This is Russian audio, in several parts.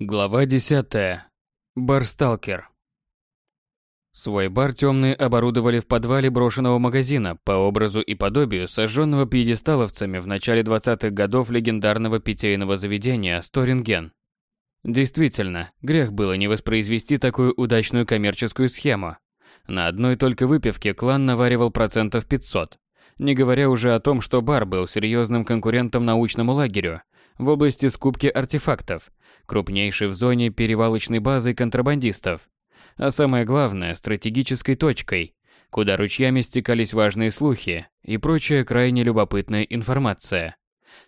Глава 10. Барсталкер. Свой бар темные оборудовали в подвале брошенного магазина по образу и подобию сожженного пьедесталовцами в начале 20-х годов легендарного питейного заведения Сторинген. Действительно, грех было не воспроизвести такую удачную коммерческую схему. На одной только выпивке клан наваривал процентов 500, не говоря уже о том, что бар был серьезным конкурентом научному лагерю в области скупки артефактов, крупнейшей в зоне перевалочной базы контрабандистов, а самое главное – стратегической точкой, куда ручьями стекались важные слухи и прочая крайне любопытная информация.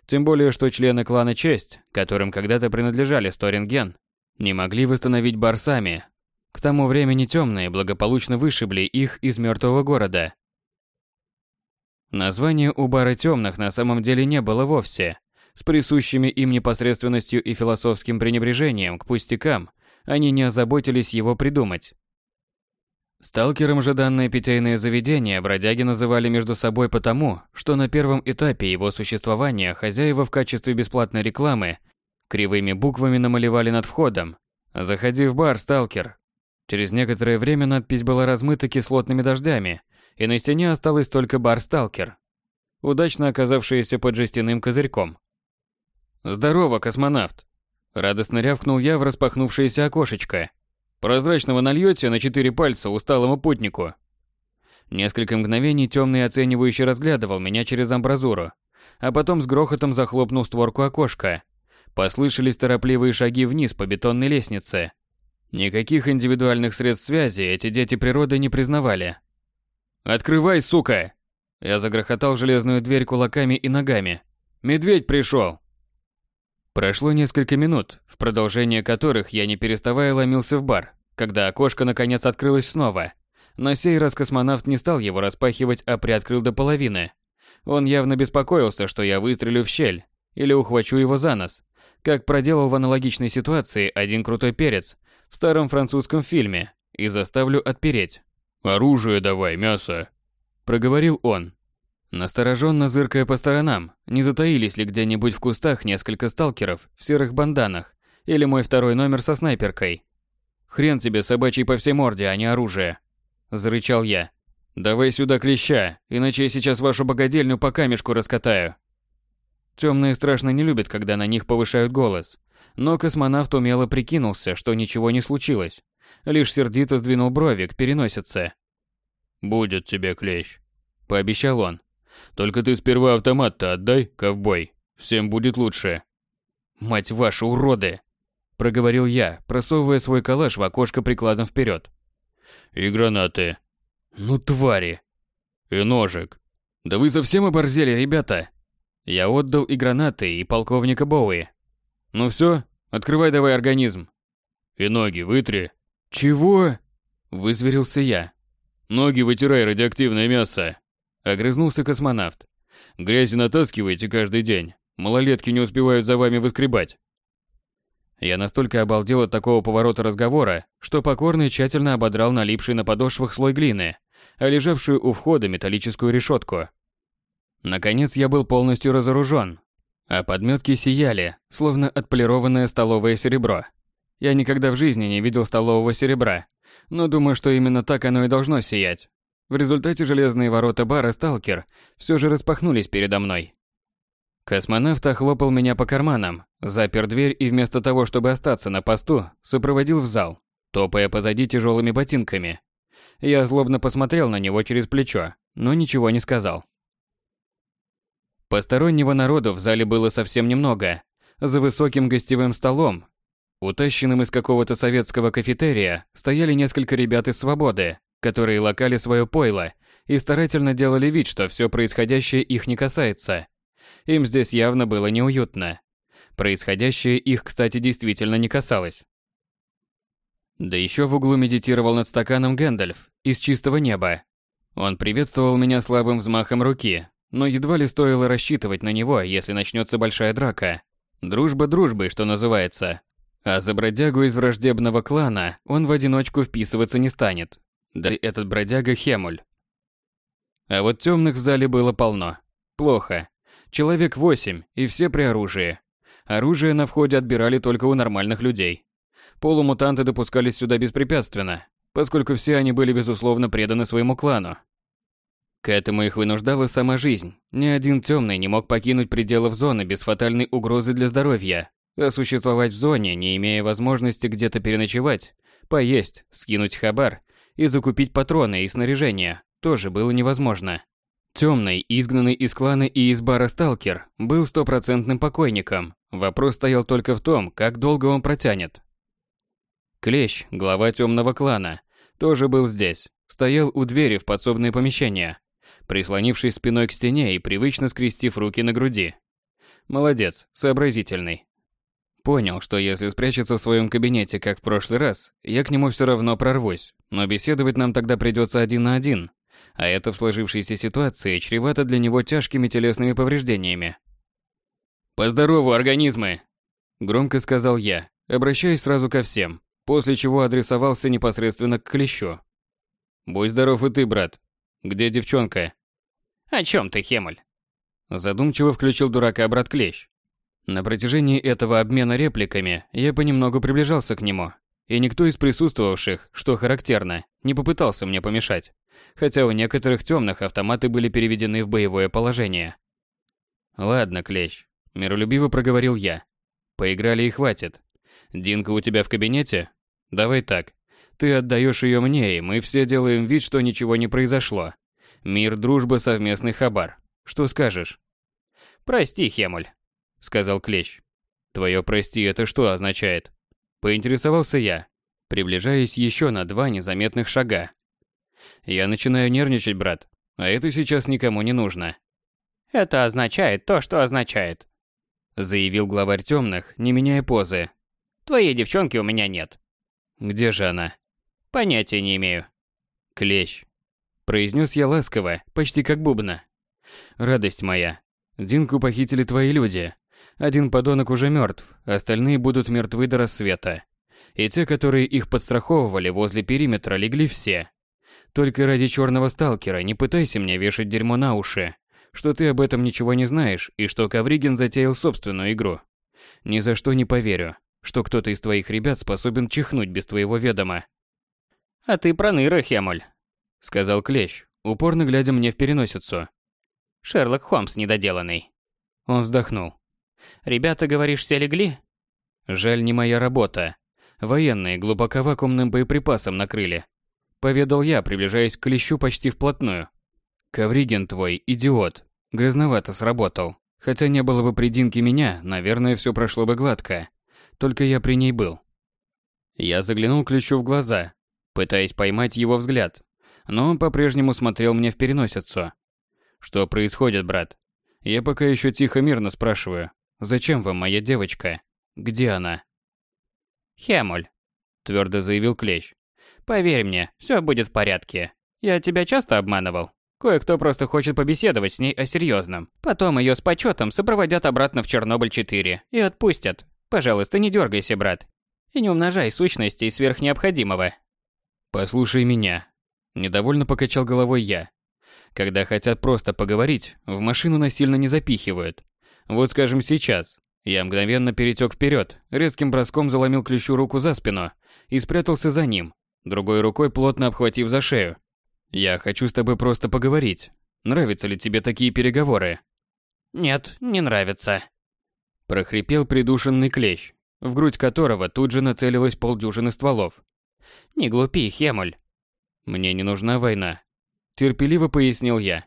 Тем более, что члены клана Честь, которым когда-то принадлежали Сторинген, не могли восстановить бар сами. К тому времени темные благополучно вышибли их из мертвого города. Название у бара темных на самом деле не было вовсе. С присущими им непосредственностью и философским пренебрежением к пустякам они не озаботились его придумать. Сталкером же данное питейное заведение бродяги называли между собой потому, что на первом этапе его существования хозяева в качестве бесплатной рекламы кривыми буквами намалевали над входом «Заходи в бар, сталкер». Через некоторое время надпись была размыта кислотными дождями, и на стене осталась только бар «Сталкер», удачно оказавшаяся под жестяным козырьком. «Здорово, космонавт!» Радостно рявкнул я в распахнувшееся окошечко. Прозрачного нальете на четыре пальца усталому путнику. Несколько мгновений темный оценивающе разглядывал меня через амбразуру, а потом с грохотом захлопнул створку окошка. Послышались торопливые шаги вниз по бетонной лестнице. Никаких индивидуальных средств связи эти дети природы не признавали. «Открывай, сука!» Я загрохотал железную дверь кулаками и ногами. «Медведь пришел!» Прошло несколько минут, в продолжение которых я не переставая ломился в бар, когда окошко наконец открылось снова. На сей раз космонавт не стал его распахивать, а приоткрыл до половины. Он явно беспокоился, что я выстрелю в щель или ухвачу его за нос, как проделал в аналогичной ситуации один крутой перец в старом французском фильме, и заставлю отпереть. «Оружие давай, мясо!» – проговорил он, Настороженно зыркая по сторонам, не затаились ли где-нибудь в кустах несколько сталкеров в серых банданах или мой второй номер со снайперкой. «Хрен тебе, собачий по всей морде, а не оружие!» – зарычал я. «Давай сюда клеща, иначе я сейчас вашу богадельню по камешку раскатаю». Темные страшно не любят, когда на них повышают голос, но космонавт умело прикинулся, что ничего не случилось, лишь сердито сдвинул брови к переносице. «Будет тебе клещ», – пообещал он. Только ты сперва автомат-то отдай, ковбой. Всем будет лучше. Мать вашу, уроды! Проговорил я, просовывая свой калаш в окошко прикладом вперед. И гранаты. Ну, твари. И ножик. Да вы совсем оборзели, ребята. Я отдал и гранаты, и полковника Боуи. Ну все, открывай давай организм. И ноги вытри. Чего? Вызверился я. Ноги вытирай радиоактивное мясо. Огрызнулся космонавт. Грязи натаскиваете каждый день. Малолетки не успевают за вами выскребать. Я настолько обалдел от такого поворота разговора, что покорный тщательно ободрал налипший на подошвах слой глины, а лежавшую у входа металлическую решетку. Наконец я был полностью разоружен, а подметки сияли, словно отполированное столовое серебро. Я никогда в жизни не видел столового серебра, но думаю, что именно так оно и должно сиять. В результате железные ворота бара «Сталкер» все же распахнулись передо мной. Космонавт охлопал меня по карманам, запер дверь и вместо того, чтобы остаться на посту, сопроводил в зал, топая позади тяжелыми ботинками. Я злобно посмотрел на него через плечо, но ничего не сказал. Постороннего народу в зале было совсем немного. За высоким гостевым столом, утащенным из какого-то советского кафетерия, стояли несколько ребят из «Свободы», которые лакали свое пойло и старательно делали вид, что все происходящее их не касается. Им здесь явно было неуютно. Происходящее их, кстати, действительно не касалось. Да еще в углу медитировал над стаканом Гэндальф из чистого неба. Он приветствовал меня слабым взмахом руки, но едва ли стоило рассчитывать на него, если начнется большая драка. Дружба дружбой, что называется. А за бродягу из враждебного клана он в одиночку вписываться не станет. Да и этот бродяга Хемуль. А вот темных в зале было полно. Плохо. Человек восемь, и все при оружии. Оружие на входе отбирали только у нормальных людей. Полумутанты допускались сюда беспрепятственно, поскольку все они были безусловно преданы своему клану. К этому их вынуждала сама жизнь. Ни один темный не мог покинуть пределов зоны без фатальной угрозы для здоровья, а существовать в зоне, не имея возможности где-то переночевать, поесть, скинуть хабар и закупить патроны и снаряжение, тоже было невозможно. Темный, изгнанный из клана и из бара сталкер, был стопроцентным покойником. Вопрос стоял только в том, как долго он протянет. Клещ, глава темного клана, тоже был здесь. Стоял у двери в подсобное помещение, прислонившись спиной к стене и привычно скрестив руки на груди. Молодец, сообразительный. Понял, что если спрячется в своем кабинете, как в прошлый раз, я к нему все равно прорвусь, но беседовать нам тогда придется один на один, а это в сложившейся ситуации чревато для него тяжкими телесными повреждениями. «Поздорову, организмы!» – громко сказал я, обращаясь сразу ко всем, после чего адресовался непосредственно к Клещу. «Будь здоров и ты, брат. Где девчонка?» «О чем ты, Хемуль?» Задумчиво включил дурака брат Клещ. На протяжении этого обмена репликами я понемногу приближался к нему, и никто из присутствовавших, что характерно, не попытался мне помешать, хотя у некоторых темных автоматы были переведены в боевое положение. «Ладно, Клещ», – миролюбиво проговорил я. «Поиграли и хватит. Динка у тебя в кабинете? Давай так. Ты отдаешь ее мне, и мы все делаем вид, что ничего не произошло. Мир, дружба, совместный хабар. Что скажешь? Прости, Хемуль, сказал Клещ. Твое прости это что означает? Поинтересовался я, приближаясь еще на два незаметных шага. Я начинаю нервничать, брат, а это сейчас никому не нужно. Это означает то, что означает, заявил главарь темных, не меняя позы. Твоей девчонки у меня нет. Где же она? Понятия не имею. Клещ, произнес я ласково, почти как бубна. Радость моя. Динку похитили твои люди. Один подонок уже мертв, остальные будут мертвы до рассвета. И те, которые их подстраховывали возле периметра, легли все. Только ради черного сталкера не пытайся мне вешать дерьмо на уши, что ты об этом ничего не знаешь и что Ковригин затеял собственную игру. Ни за что не поверю, что кто-то из твоих ребят способен чихнуть без твоего ведома. А ты проныра, Хемуль сказал Клещ, упорно глядя мне в переносицу. Шерлок Холмс недоделанный. Он вздохнул. Ребята, говоришь, все легли? Жаль, не моя работа. Военные глубоко вакуумным боеприпасом накрыли. Поведал я, приближаясь к Клещу почти вплотную. Ковригин твой идиот. Грязновато сработал. Хотя не было бы придинки меня, наверное, все прошло бы гладко. Только я при ней был. Я заглянул Клещу в глаза, пытаясь поймать его взгляд, но он по-прежнему смотрел мне в переносицу. «Что происходит, брат?» Я пока еще тихо-мирно спрашиваю. «Зачем вам моя девочка? Где она?» «Хемуль», — твердо заявил Клещ. «Поверь мне, все будет в порядке. Я тебя часто обманывал. Кое-кто просто хочет побеседовать с ней о серьезном. Потом ее с почетом сопроводят обратно в Чернобыль-4 и отпустят. Пожалуйста, не дергайся, брат. И не умножай сущностей сверх необходимого. Послушай меня, Недовольно покачал головой я. Когда хотят просто поговорить, в машину насильно не запихивают. Вот скажем сейчас. Я мгновенно перетек вперед, резким броском заломил ключу руку за спину и спрятался за ним, другой рукой плотно обхватив за шею. Я хочу с тобой просто поговорить. Нравятся ли тебе такие переговоры? Нет, не нравится. Прохрипел придушенный клещ, в грудь которого тут же нацелилось полдюжины стволов. Не глупи, Хемуль. Мне не нужна война. Терпеливо пояснил я.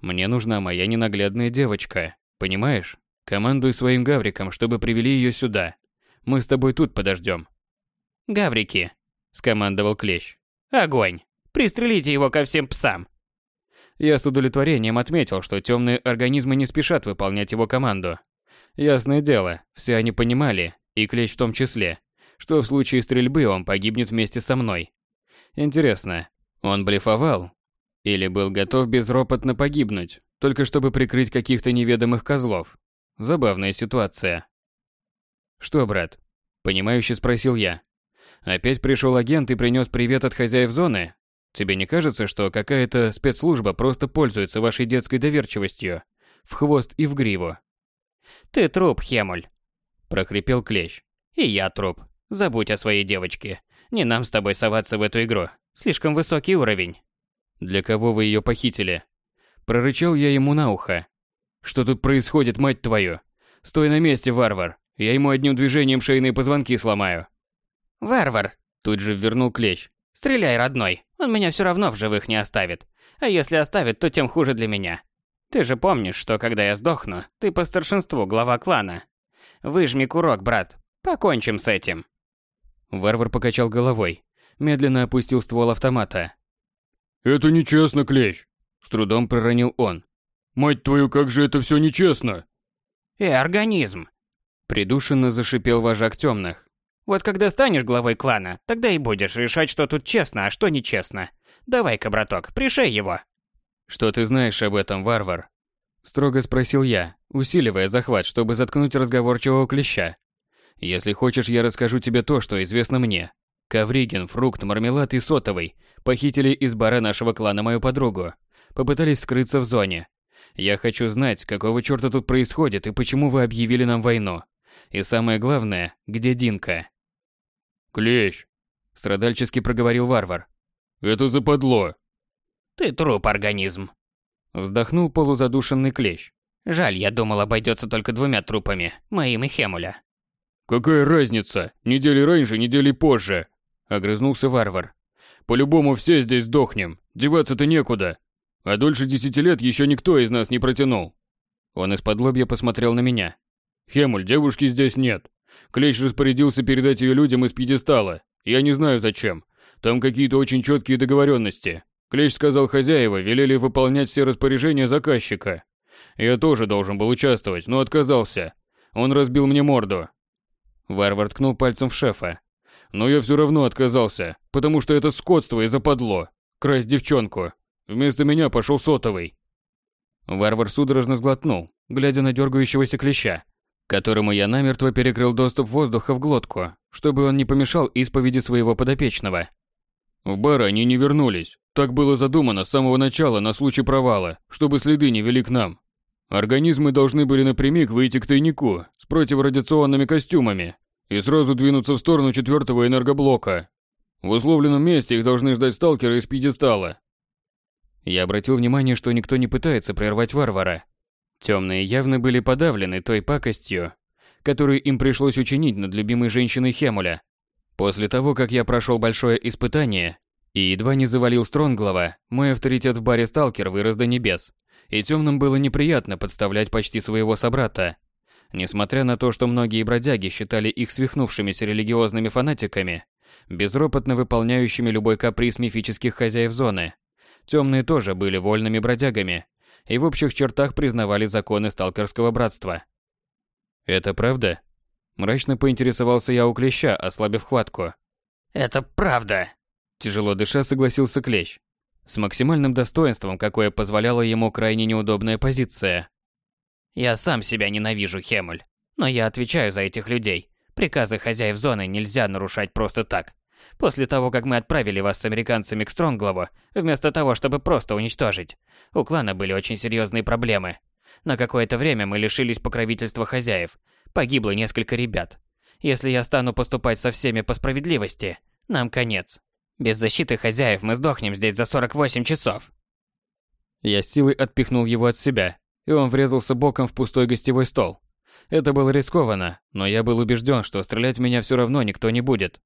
Мне нужна моя ненаглядная девочка. Понимаешь? Командуй своим гавриком, чтобы привели ее сюда. Мы с тобой тут подождем. Гаврики, скомандовал Клещ. Огонь! Пристрелите его ко всем псам. Я с удовлетворением отметил, что темные организмы не спешат выполнять его команду. Ясное дело, все они понимали, и Клещ в том числе, что в случае стрельбы он погибнет вместе со мной. Интересно, он блефовал? Или был готов безропотно погибнуть, только чтобы прикрыть каких-то неведомых козлов? Забавная ситуация. «Что, брат?» – понимающе спросил я. «Опять пришел агент и принес привет от хозяев зоны? Тебе не кажется, что какая-то спецслужба просто пользуется вашей детской доверчивостью? В хвост и в гриву?» «Ты труп, Хемуль», – прохрипел Клещ. И я труп. Забудь о своей девочке. Не нам с тобой соваться в эту игру. Слишком высокий уровень. Для кого вы ее похитили? Прорычал я ему на ухо. Что тут происходит, мать твою? Стой на месте, варвар. Я ему одним движением шейные позвонки сломаю. Варвар, тут же вернул клещ. Стреляй, родной. Он меня все равно в живых не оставит. А если оставит, то тем хуже для меня. Ты же помнишь, что когда я сдохну, ты по старшинству глава клана. Выжми курок, брат. Покончим с этим. Варвар покачал головой, медленно опустил ствол автомата. «Это нечестно, Клещ!» С трудом проронил он. «Мать твою, как же это все нечестно!» «И организм!» Придушенно зашипел вожак темных. «Вот когда станешь главой клана, тогда и будешь решать, что тут честно, а что нечестно. Давай-ка, браток, пришей его!» «Что ты знаешь об этом, варвар?» Строго спросил я, усиливая захват, чтобы заткнуть разговорчивого клеща. «Если хочешь, я расскажу тебе то, что известно мне. Ковригин, Фрукт, Мармелад и Сотовый похитили из бара нашего клана мою подругу. Попытались скрыться в зоне. Я хочу знать, какого черта тут происходит и почему вы объявили нам войну. И самое главное, где Динка?» «Клещ!» – страдальчески проговорил варвар. «Это западло!» «Ты труп, организм!» Вздохнул полузадушенный клещ. «Жаль, я думал, обойдется только двумя трупами, моим и Хемуля». «Какая разница? Недели раньше, недели позже!» Огрызнулся варвар. «По-любому все здесь сдохнем, деваться-то некуда. А дольше десяти лет еще никто из нас не протянул». Он из-под лобья посмотрел на меня. «Хемуль, девушки здесь нет. Клещ распорядился передать ее людям из пьедестала. Я не знаю зачем. Там какие-то очень четкие договоренности. Клещ сказал хозяева, велели выполнять все распоряжения заказчика. Я тоже должен был участвовать, но отказался. Он разбил мне морду. Варвар ткнул пальцем в шефа. Но я все равно отказался, потому что это скотство и западло. Красть девчонку. Вместо меня пошел сотовый. Варвар судорожно сглотнул, глядя на дергающегося клеща, которому я намертво перекрыл доступ воздуха в глотку, чтобы он не помешал исповеди своего подопечного. В бар они не вернулись. Так было задумано с самого начала на случай провала, чтобы следы не вели к нам. Организмы должны были напрямик выйти к тайнику с противорадиационными костюмами и сразу двинуться в сторону четвертого энергоблока. В условленном месте их должны ждать сталкеры из пьедестала. Я обратил внимание, что никто не пытается прервать варвара. Темные явно были подавлены той пакостью, которую им пришлось учинить над любимой женщиной Хемуля. После того, как я прошел большое испытание и едва не завалил Стронглова, мой авторитет в баре «Сталкер» вырос до небес, и темным было неприятно подставлять почти своего собрата. Несмотря на то, что многие бродяги считали их свихнувшимися религиозными фанатиками, безропотно выполняющими любой каприз мифических хозяев зоны, темные тоже были вольными бродягами и в общих чертах признавали законы сталкерского братства. «Это правда?» Мрачно поинтересовался я у клеща, ослабив хватку. «Это правда!» Тяжело дыша согласился клещ. С максимальным достоинством, какое позволяла ему крайне неудобная позиция. «Я сам себя ненавижу, Хемуль. Но я отвечаю за этих людей. Приказы хозяев зоны нельзя нарушать просто так. После того, как мы отправили вас с американцами к Стронглову, вместо того, чтобы просто уничтожить, у клана были очень серьезные проблемы. На какое-то время мы лишились покровительства хозяев, Погибло несколько ребят. Если я стану поступать со всеми по справедливости, нам конец. Без защиты хозяев мы сдохнем здесь за 48 часов. Я силой отпихнул его от себя, и он врезался боком в пустой гостевой стол. Это было рискованно, но я был убежден, что стрелять в меня все равно никто не будет.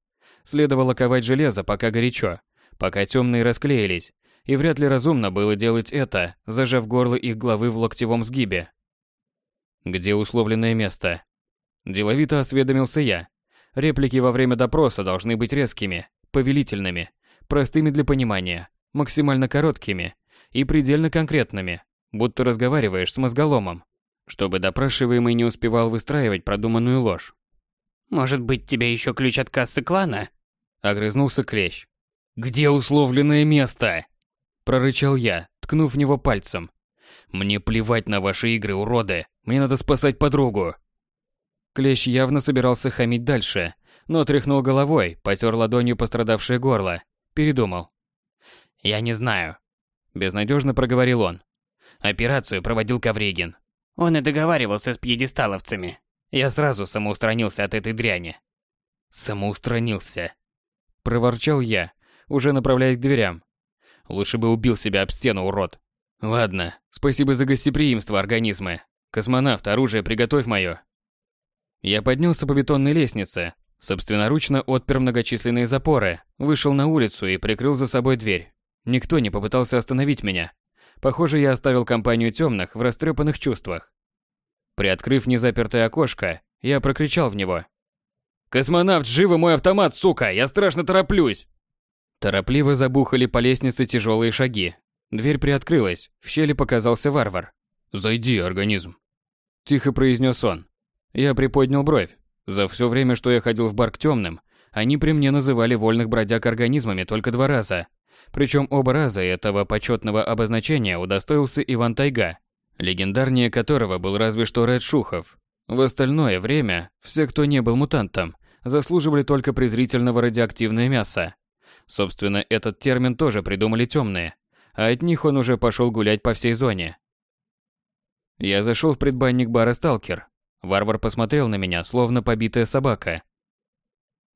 Следовало ковать железо, пока горячо, пока темные расклеились, и вряд ли разумно было делать это, зажав горло их главы в локтевом сгибе. Где условленное место? Деловито осведомился я. Реплики во время допроса должны быть резкими, повелительными, простыми для понимания, максимально короткими и предельно конкретными, будто разговариваешь с мозголомом, чтобы допрашиваемый не успевал выстраивать продуманную ложь. «Может быть, тебе еще ключ от кассы клана?» Огрызнулся Клещ. «Где условленное место?» Прорычал я, ткнув в него пальцем. «Мне плевать на ваши игры, уроды. Мне надо спасать подругу. Клещ явно собирался хамить дальше, но тряхнул головой, потер ладонью пострадавшее горло, передумал. «Я не знаю», – безнадежно проговорил он. «Операцию проводил Ковригин. Он и договаривался с пьедесталовцами. Я сразу самоустранился от этой дряни. Самоустранился. Проворчал я, уже направляясь к дверям. Лучше бы убил себя об стену, урод. Ладно, спасибо за гостеприимство, организмы. Космонавт, оружие приготовь мое. Я поднялся по бетонной лестнице, собственноручно отпер многочисленные запоры, вышел на улицу и прикрыл за собой дверь. Никто не попытался остановить меня. Похоже, я оставил компанию темных в растрепанных чувствах. Приоткрыв незапертое окошко, я прокричал в него. «Космонавт, живо мой автомат, сука! Я страшно тороплюсь!» Торопливо забухали по лестнице тяжелые шаги. Дверь приоткрылась, в щели показался варвар. «Зайди, организм!» Тихо произнес он. Я приподнял бровь. За все время, что я ходил в бар к темным, они при мне называли вольных бродяг организмами только два раза. Причем оба раза этого почетного обозначения удостоился Иван Тайга, легендарнее которого был разве что Ред Шухов. В остальное время все, кто не был мутантом, заслуживали только презрительного радиоактивное мясо. Собственно, этот термин тоже придумали темные, а от них он уже пошел гулять по всей зоне. Я зашел в предбанник бара «Сталкер». Варвар посмотрел на меня, словно побитая собака.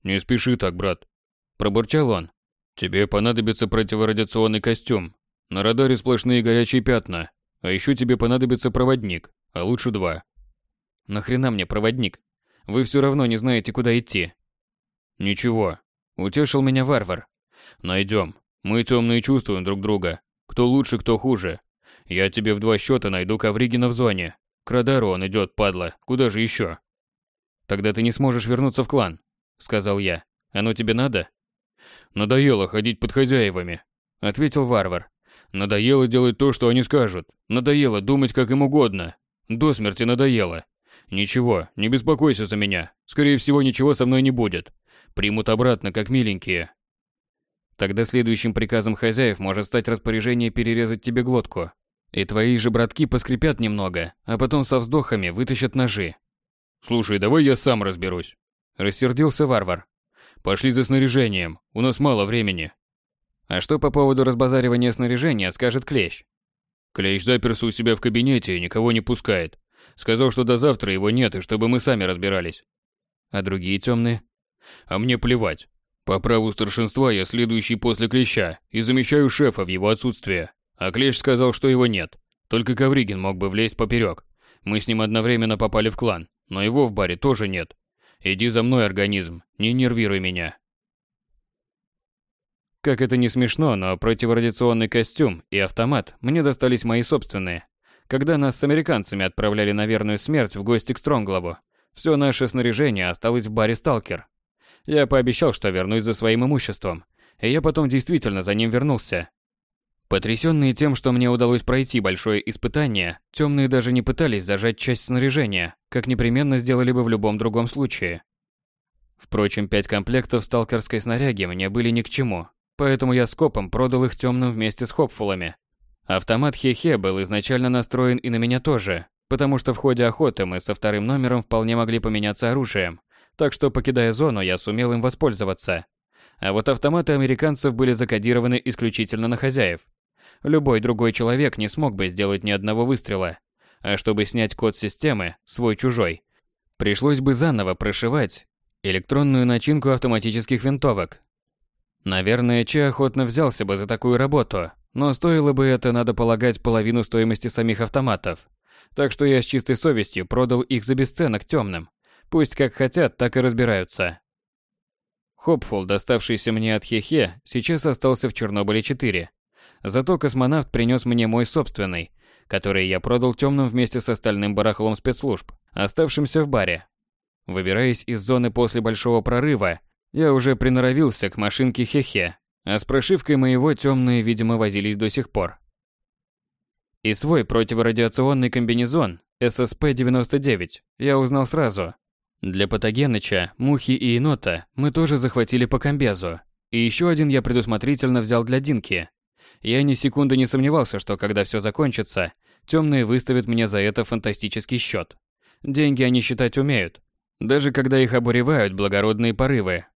«Не спеши так, брат», – пробурчал он. «Тебе понадобится противорадиационный костюм. На радаре сплошные горячие пятна. А еще тебе понадобится проводник, а лучше два». «Нахрена мне проводник? Вы все равно не знаете, куда идти». «Ничего», – утешил меня варвар. Найдем. Мы темные чувствуем друг друга. Кто лучше, кто хуже. Я тебе в два счета найду Ковригина в зоне. К он идет, падла. Куда же еще? Тогда ты не сможешь вернуться в клан, сказал я. Оно тебе надо? Надоело ходить под хозяевами, ответил варвар. Надоело делать то, что они скажут. Надоело думать, как им угодно. До смерти надоело. Ничего, не беспокойся за меня. Скорее всего, ничего со мной не будет. Примут обратно, как миленькие. Тогда следующим приказом хозяев может стать распоряжение перерезать тебе глотку. И твои же братки поскрипят немного, а потом со вздохами вытащат ножи. Слушай, давай я сам разберусь. Рассердился варвар. Пошли за снаряжением, у нас мало времени. А что по поводу разбазаривания снаряжения скажет Клещ? Клещ заперся у себя в кабинете и никого не пускает. Сказал, что до завтра его нет и чтобы мы сами разбирались. А другие темные? А мне плевать. По праву старшинства я следующий после Клеща и замещаю шефа в его отсутствие. А Клещ сказал, что его нет. Только Ковригин мог бы влезть поперек. Мы с ним одновременно попали в клан, но его в баре тоже нет. Иди за мной, организм, не нервируй меня. Как это не смешно, но противорадиационный костюм и автомат мне достались мои собственные. Когда нас с американцами отправляли на верную смерть в гости к Стронглову, все наше снаряжение осталось в баре «Сталкер», я пообещал, что вернусь за своим имуществом, и я потом действительно за ним вернулся. Потрясенные тем, что мне удалось пройти большое испытание, темные даже не пытались зажать часть снаряжения, как непременно сделали бы в любом другом случае. Впрочем, пять комплектов сталкерской снаряги мне были ни к чему, поэтому я скопом продал их темным вместе с хопфулами. Автомат Хе-Хе был изначально настроен и на меня тоже, потому что в ходе охоты мы со вторым номером вполне могли поменяться оружием, так что, покидая зону, я сумел им воспользоваться. А вот автоматы американцев были закодированы исключительно на хозяев. Любой другой человек не смог бы сделать ни одного выстрела. А чтобы снять код системы, свой-чужой, пришлось бы заново прошивать электронную начинку автоматических винтовок. Наверное, Че охотно взялся бы за такую работу, но стоило бы это, надо полагать, половину стоимости самих автоматов. Так что я с чистой совестью продал их за бесценок темным, Пусть как хотят, так и разбираются. Хопфул, доставшийся мне от Хехе, сейчас остался в Чернобыле-4. Зато космонавт принес мне мой собственный, который я продал темным вместе с остальным барахлом спецслужб, оставшимся в баре. Выбираясь из зоны после большого прорыва, я уже приноровился к машинке Хехе, а с прошивкой моего темные, видимо, возились до сих пор. И свой противорадиационный комбинезон ССП-99 я узнал сразу, для Патогеныча, Мухи и Енота мы тоже захватили по комбезу. И еще один я предусмотрительно взял для Динки. Я ни секунды не сомневался, что когда все закончится, темные выставят мне за это фантастический счет. Деньги они считать умеют, даже когда их обуревают благородные порывы.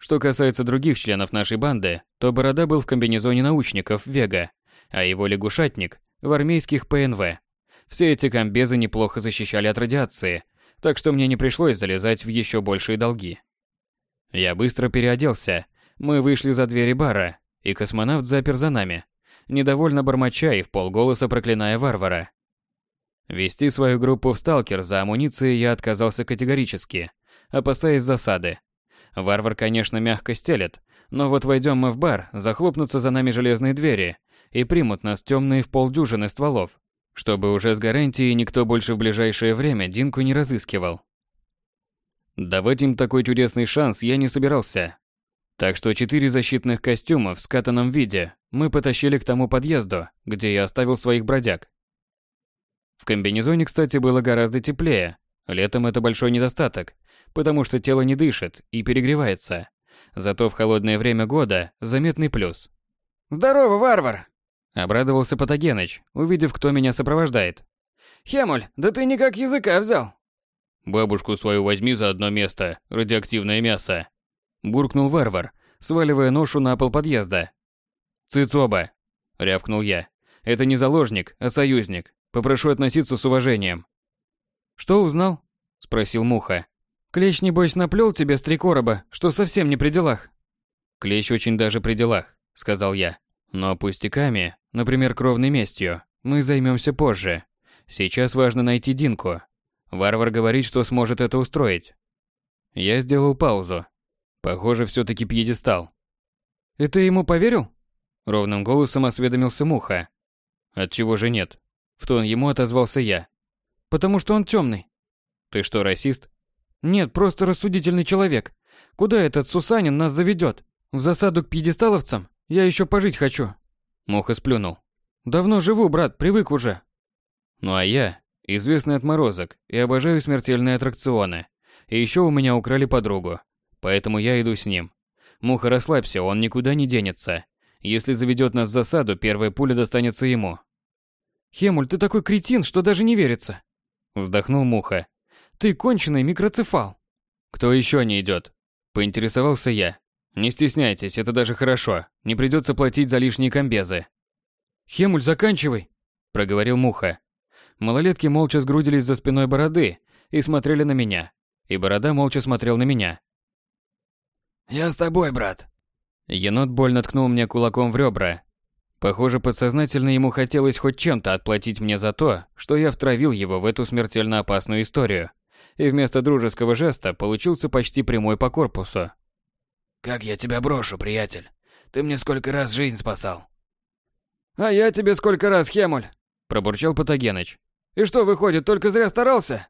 Что касается других членов нашей банды, то Борода был в комбинезоне научников Вега, а его лягушатник в армейских ПНВ. Все эти комбезы неплохо защищали от радиации, так что мне не пришлось залезать в еще большие долги. Я быстро переоделся, мы вышли за двери бара, и космонавт запер за нами, недовольно бормоча и в полголоса проклиная варвара. Вести свою группу в сталкер за амуницией я отказался категорически, опасаясь засады. Варвар, конечно, мягко стелет, но вот войдем мы в бар, захлопнутся за нами железные двери и примут нас темные в полдюжины стволов, чтобы уже с гарантией никто больше в ближайшее время Динку не разыскивал. Давать им такой чудесный шанс я не собирался. Так что четыре защитных костюма в скатанном виде мы потащили к тому подъезду, где я оставил своих бродяг. В комбинезоне, кстати, было гораздо теплее. Летом это большой недостаток, потому что тело не дышит и перегревается. Зато в холодное время года заметный плюс. «Здорово, варвар!» Обрадовался Патогеныч, увидев, кто меня сопровождает. «Хемуль, да ты никак языка взял!» «Бабушку свою возьми за одно место, радиоактивное мясо!» Буркнул варвар, сваливая ношу на пол подъезда. «Цыц оба!» — рявкнул я. «Это не заложник, а союзник. Попрошу относиться с уважением». «Что узнал?» — спросил Муха. «Клещ, небось, наплел тебе с три короба, что совсем не при делах». «Клещ очень даже при делах», — сказал я. «Но пустяками, например, кровной местью, мы займемся позже. Сейчас важно найти Динку. Варвар говорит, что сможет это устроить». Я сделал паузу. Похоже, все-таки пьедестал. «И ты ему поверил?» Ровным голосом осведомился Муха. «Отчего же нет?» В тон ему отозвался я. «Потому что он темный». «Ты что, расист?» «Нет, просто рассудительный человек. Куда этот Сусанин нас заведет? В засаду к пьедесталовцам? Я еще пожить хочу». Муха сплюнул. «Давно живу, брат, привык уже». Ну а я, известный отморозок, и обожаю смертельные аттракционы. И еще у меня украли подругу. Поэтому я иду с ним. Муха, расслабься, он никуда не денется. Если заведет нас в засаду, первая пуля достанется ему. Хемуль, ты такой кретин, что даже не верится. Вздохнул Муха. Ты конченый микроцефал. Кто еще не идет? Поинтересовался я. Не стесняйтесь, это даже хорошо. Не придется платить за лишние комбезы. Хемуль, заканчивай, проговорил Муха. Малолетки молча сгрудились за спиной бороды и смотрели на меня. И борода молча смотрел на меня. «Я с тобой, брат». Енот больно ткнул мне кулаком в ребра. Похоже, подсознательно ему хотелось хоть чем-то отплатить мне за то, что я втравил его в эту смертельно опасную историю. И вместо дружеского жеста получился почти прямой по корпусу. «Как я тебя брошу, приятель? Ты мне сколько раз жизнь спасал». «А я тебе сколько раз, Хемуль?» – пробурчал Патогеныч. «И что, выходит, только зря старался?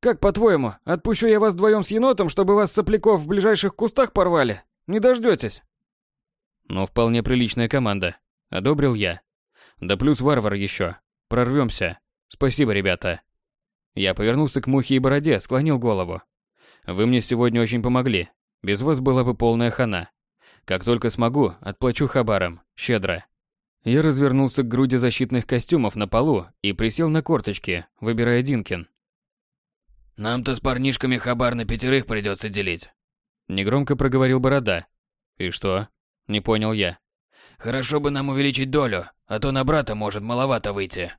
Как по-твоему, отпущу я вас вдвоем с енотом, чтобы вас сопляков в ближайших кустах порвали? Не дождетесь?» «Ну, вполне приличная команда», — одобрил я. «Да плюс варвар еще. Прорвемся. Спасибо, ребята». Я повернулся к Мухе и Бороде, склонил голову. «Вы мне сегодня очень помогли. Без вас была бы полная хана. Как только смогу, отплачу хабаром. Щедро». Я развернулся к груди защитных костюмов на полу и присел на корточки, выбирая Динкин. Нам-то с парнишками хабар на пятерых придется делить. Негромко проговорил Борода. И что? Не понял я. Хорошо бы нам увеличить долю, а то на брата может маловато выйти.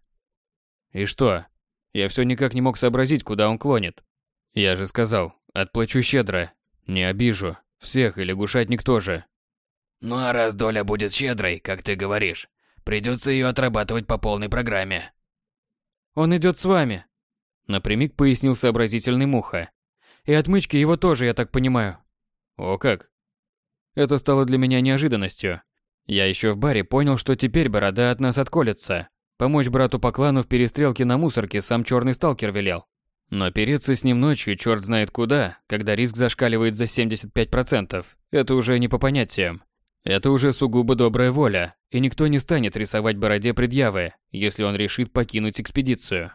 И что? Я все никак не мог сообразить, куда он клонит. Я же сказал, отплачу щедро. Не обижу. Всех и лягушатник тоже. Ну а раз доля будет щедрой, как ты говоришь, придется ее отрабатывать по полной программе. Он идет с вами, Напрямик пояснил сообразительный Муха. И отмычки его тоже, я так понимаю. О как. Это стало для меня неожиданностью. Я еще в баре понял, что теперь борода от нас отколется. Помочь брату по клану в перестрелке на мусорке сам черный сталкер велел. Но переться с ним ночью черт знает куда, когда риск зашкаливает за 75%, это уже не по понятиям. Это уже сугубо добрая воля, и никто не станет рисовать бороде предъявы, если он решит покинуть экспедицию.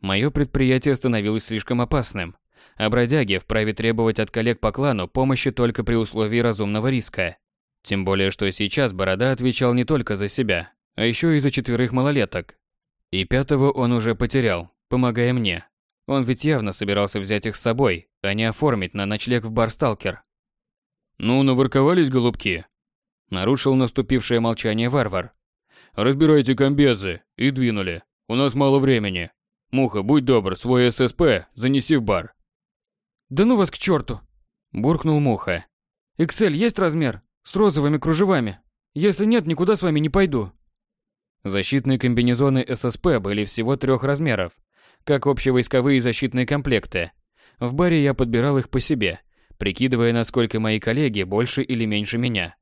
Мое предприятие становилось слишком опасным, а бродяги вправе требовать от коллег по клану помощи только при условии разумного риска. Тем более, что сейчас Борода отвечал не только за себя, а еще и за четверых малолеток. И пятого он уже потерял, помогая мне. Он ведь явно собирался взять их с собой, а не оформить на ночлег в бар «Сталкер». «Ну, наворковались, голубки?» Нарушил наступившее молчание варвар. «Разбирайте комбезы и двинули. У нас мало времени. Муха, будь добр, свой ССП занеси в бар. Да ну вас к черту! Буркнул Муха. Excel есть размер? С розовыми кружевами? Если нет, никуда с вами не пойду. Защитные комбинезоны ССП были всего трех размеров, как общевойсковые защитные комплекты. В баре я подбирал их по себе, прикидывая, насколько мои коллеги больше или меньше меня.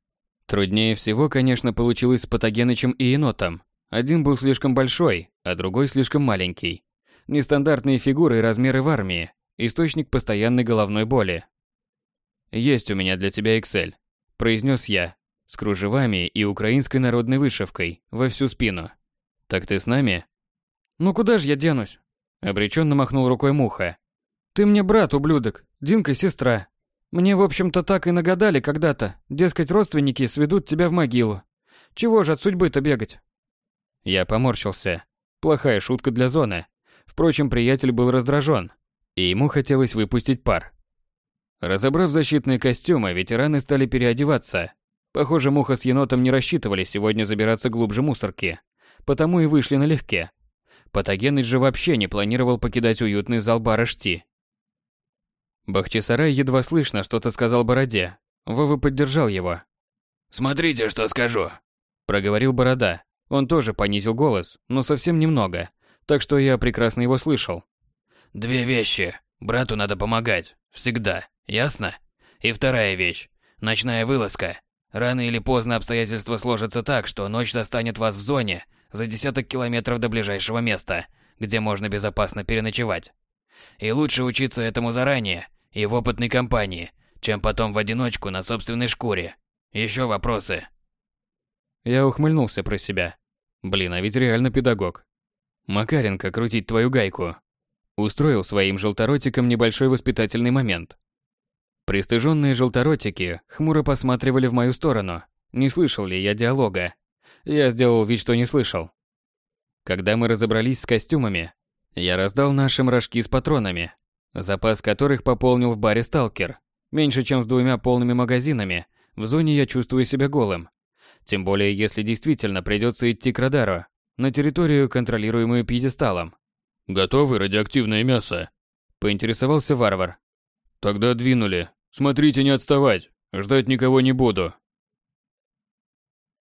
Труднее всего, конечно, получилось с Патогенычем и енотом. Один был слишком большой, а другой слишком маленький. Нестандартные фигуры и размеры в армии. Источник постоянной головной боли. «Есть у меня для тебя Excel», – произнес я, с кружевами и украинской народной вышивкой во всю спину. «Так ты с нами?» «Ну куда же я денусь?» – обреченно махнул рукой Муха. «Ты мне брат, ублюдок, Динка сестра. Мне, в общем-то, так и нагадали когда-то, дескать, родственники сведут тебя в могилу. Чего же от судьбы-то бегать?» Я поморщился. Плохая шутка для зоны. Впрочем, приятель был раздражен, и ему хотелось выпустить пар. Разобрав защитные костюмы, ветераны стали переодеваться. Похоже, Муха с енотом не рассчитывали сегодня забираться глубже мусорки, потому и вышли налегке. Патогеныч же вообще не планировал покидать уютный зал бара Шти. Бахчисарай едва слышно что-то сказал Бороде. Вова поддержал его. «Смотрите, что скажу», – проговорил Борода. Он тоже понизил голос, но совсем немного, так что я прекрасно его слышал. «Две вещи. Брату надо помогать. Всегда. Ясно? И вторая вещь. Ночная вылазка. Рано или поздно обстоятельства сложатся так, что ночь застанет вас в зоне за десяток километров до ближайшего места, где можно безопасно переночевать. И лучше учиться этому заранее и в опытной компании, чем потом в одиночку на собственной шкуре. Еще вопросы?» Я ухмыльнулся про себя. Блин, а ведь реально педагог. Макаренко крутить твою гайку. Устроил своим желторотиком небольшой воспитательный момент. Пристыженные желторотики хмуро посматривали в мою сторону. Не слышал ли я диалога? Я сделал вид, что не слышал. Когда мы разобрались с костюмами, я раздал нашим рожки с патронами, запас которых пополнил в баре «Сталкер». Меньше чем с двумя полными магазинами, в зоне я чувствую себя голым. Тем более, если действительно придется идти к радару, на территорию, контролируемую пьедесталом. «Готовы радиоактивное мясо?» – поинтересовался варвар. «Тогда двинули. Смотрите, не отставать. Ждать никого не буду.